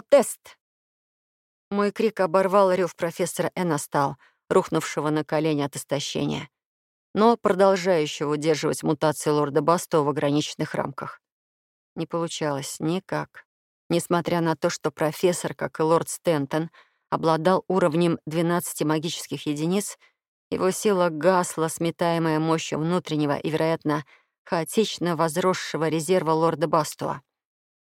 тест!» Мой крик оборвал рев профессора Энастал, рухнувшего на колени от истощения, но продолжающего удерживать мутации лорда Басто в ограниченных рамках. Не получалось никак. Несмотря на то, что профессор, как и лорд Стентон, обладал уровнем 12 магических единиц, его сила гасла, сметаемая мощью внутреннего и, вероятно, хаотично возросшего резерва лорда Бастуа.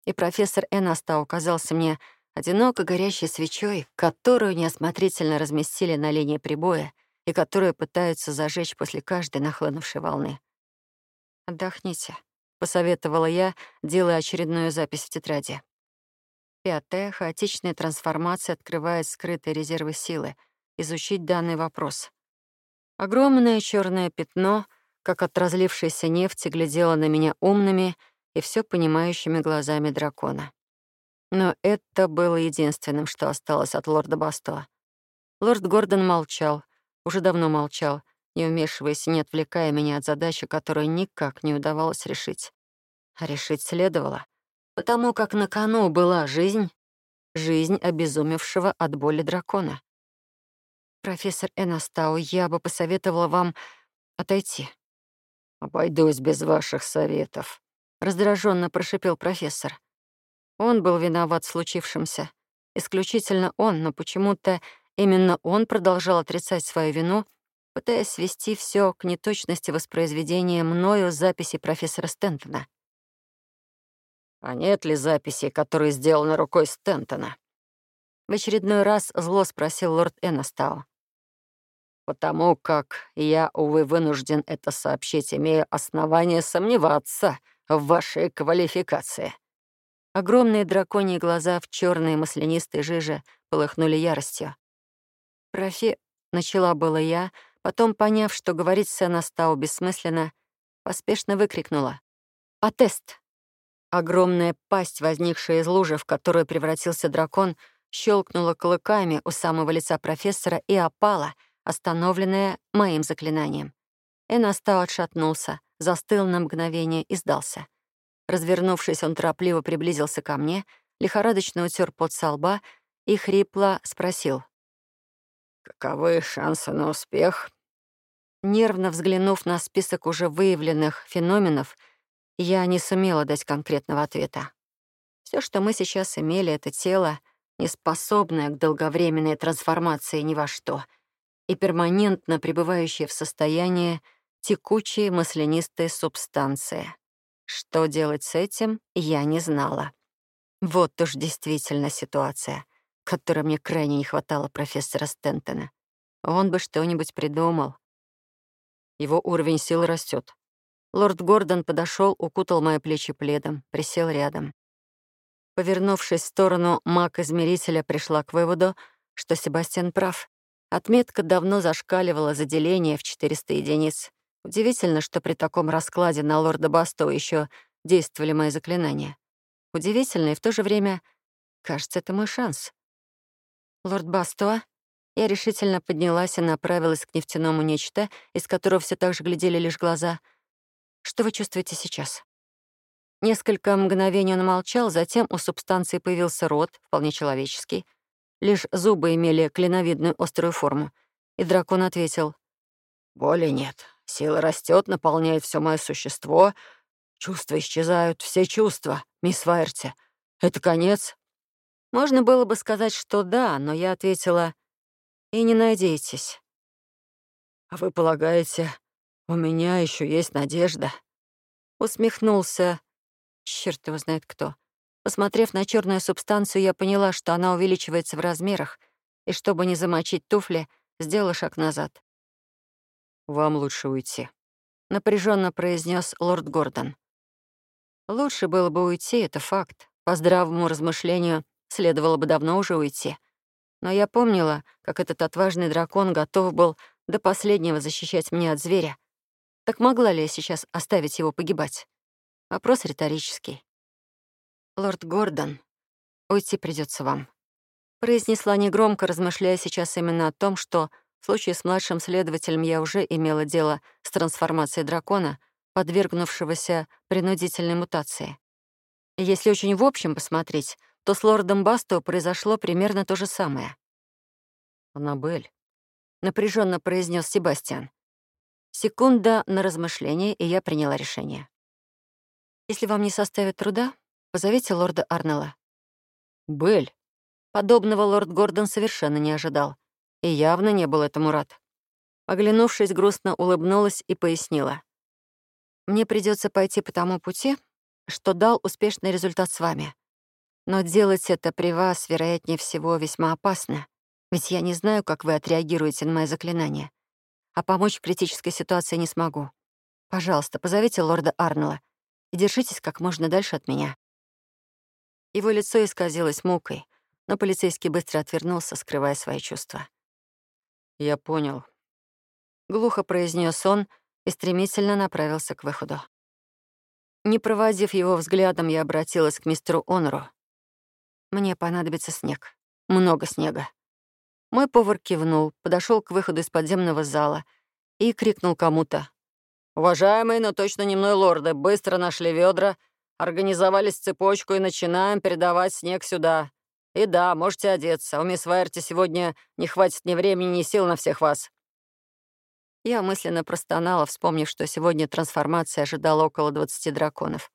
И профессор Энаста оказался мне одиноко горящей свечой, которую неосмотрительно разместили на линии прибоя и которую пытаются зажечь после каждой нахлынувшей волны. «Отдохните», — посоветовала я, делая очередную запись в тетради. Пятая — хаотичная трансформация открывает скрытые резервы силы. Изучить данный вопрос. Огромное черное пятно, как от разлившейся нефти, глядело на меня умными и все понимающими глазами дракона. Но это было единственным, что осталось от лорда Басто. Лорд Гордон молчал, уже давно молчал, не вмешиваясь и не отвлекая меня от задачи, которую никак не удавалось решить. А решить следовало, потому как на кону была жизнь, жизнь обезумевшего от боли дракона. «Профессор Энастау, я бы посоветовала вам отойти». «Обойдусь без ваших советов», — раздраженно прошипел профессор. Он был виноват в случившемся. Исключительно он, но почему-то именно он продолжал отрицать свою вину, пытаясь свести все к неточности воспроизведения мною записи профессора Стентона. «А нет ли записи, которые сделаны рукой Стентона?» В очередной раз зло спросил лорд Эннестау. «Потому как я, увы, вынужден это сообщить, имею основания сомневаться в вашей квалификации». Огромные драконьи глаза в черной маслянистой жиже полыхнули яростью. «Профи...» — начала было я, потом, поняв, что говорить с Энастау бессмысленно, поспешно выкрикнула. «А тест!» Огромная пасть, возникшая из лужи, в которую превратился дракон, щелкнула клыками у самого лица профессора и опала, остановленная моим заклинанием. Энастау отшатнулся, застыл на мгновение и сдался — Развернувшись, он торопливо приблизился ко мне, лихорадочно утер пот со лба и хрипло спросил. «Каковы шансы на успех?» Нервно взглянув на список уже выявленных феноменов, я не сумела дать конкретного ответа. Все, что мы сейчас имели, — это тело, неспособное к долговременной трансформации ни во что и перманентно пребывающее в состоянии текучей маслянистой субстанции. Что делать с этим, я не знала. Вот уж действительно ситуация, которой мне крайне не хватало профессора Стентона. Он бы что-нибудь придумал. Его уровень сил растет. Лорд Гордон подошел, укутал мои плечи пледом, присел рядом. Повернувшись в сторону маг-измерителя, пришла к выводу, что Себастьян прав. Отметка давно зашкаливала за деление в 400 единиц. Удивительно, что при таком раскладе на лорда Басто еще действовали мои заклинания. Удивительно и в то же время, кажется, это мой шанс. Лорд Басто, я решительно поднялась и направилась к нефтяному нечто, из которого все так же глядели лишь глаза. Что вы чувствуете сейчас? Несколько мгновений он молчал, затем у субстанции появился рот, вполне человеческий. Лишь зубы имели клиновидную острую форму. И дракон ответил. «Боли нет. Сила растет, наполняет все мое существо. Чувства исчезают, все чувства, мисс Вайерти. Это конец?» Можно было бы сказать, что да, но я ответила, «И не надейтесь». «А вы полагаете, у меня еще есть надежда?» Усмехнулся. Черт его знает кто. Посмотрев на черную субстанцию, я поняла, что она увеличивается в размерах, и чтобы не замочить туфли, сделала шаг назад. «Вам лучше уйти», — напряженно произнес лорд Гордон. «Лучше было бы уйти, это факт. По здравому размышлению следовало бы давно уже уйти. Но я помнила, как этот отважный дракон готов был до последнего защищать меня от зверя. Так могла ли я сейчас оставить его погибать? Вопрос риторический. «Лорд Гордон, уйти придется вам», — произнесла негромко, размышляя сейчас именно о том, что в случае с младшим следователем я уже имела дело с трансформацией дракона, подвергнувшегося принудительной мутации. если очень в общем посмотреть, то с лордом Басто произошло примерно то же самое. «Аннабель», — напряженно произнес Себастьян. Секунда на размышление, и я приняла решение. «Если вам не составит труда, позовите лорда Арнелла». «Белль». Подобного лорд Гордон совершенно не ожидал и явно не был этому рад. Оглянувшись, грустно улыбнулась и пояснила. «Мне придется пойти по тому пути, что дал успешный результат с вами. Но делать это при вас, вероятнее всего, весьма опасно, ведь я не знаю, как вы отреагируете на мои заклинания. А помочь в критической ситуации не смогу. Пожалуйста, позовите лорда Арнелла и держитесь как можно дальше от меня». Его лицо исказилось мукой, но полицейский быстро отвернулся, скрывая свои чувства. «Я понял», — глухо произнес он и стремительно направился к выходу. Не проводив его взглядом, я обратилась к мистеру Онору. «Мне понадобится снег. Много снега». Мой повар кивнул, подошел к выходу из подземного зала и крикнул кому-то. «Уважаемые, но точно не мной лорды, быстро нашли ведра, организовались цепочку и начинаем передавать снег сюда. И да, можете одеться. У мисс Вайерти сегодня не хватит ни времени, ни сил на всех вас». Я мысленно простонала, вспомнив, что сегодня трансформация ожидала около 20 драконов.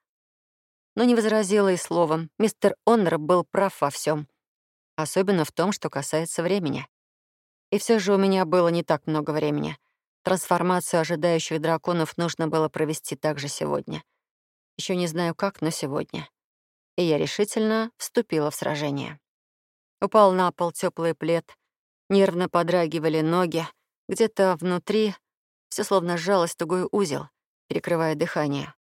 Но не возразила и словом. Мистер Оннер был прав во всем, Особенно в том, что касается времени. И все же у меня было не так много времени. Трансформацию ожидающих драконов нужно было провести также сегодня. Еще не знаю как, но сегодня. И я решительно вступила в сражение. Упал на пол теплый плед, нервно подрагивали ноги, где-то внутри все словно сжалось тугой узел, перекрывая дыхание.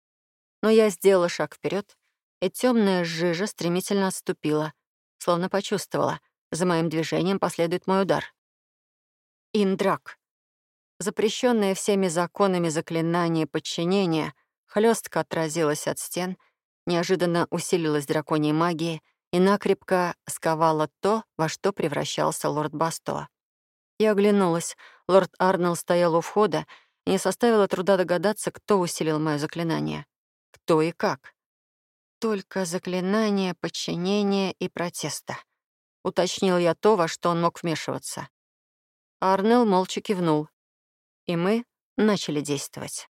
Но я сделала шаг вперед, и темная жижа стремительно отступила, словно почувствовала, за моим движением последует мой удар. Индрак. Запрещенное всеми законами заклинание подчинения хлестко отразилось от стен, неожиданно усилилась драконьей магией и накрепко сковала то, во что превращался лорд Басто. Я оглянулась. Лорд Арнелл стоял у входа, и не составило труда догадаться, кто усилил мое заклинание. Кто и как. Только заклинание, подчинения и протеста. Уточнил я то, во что он мог вмешиваться. Арнелл молча кивнул. И мы начали действовать.